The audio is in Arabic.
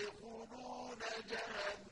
يَدْخُلُونَ جَهَنَّمَ.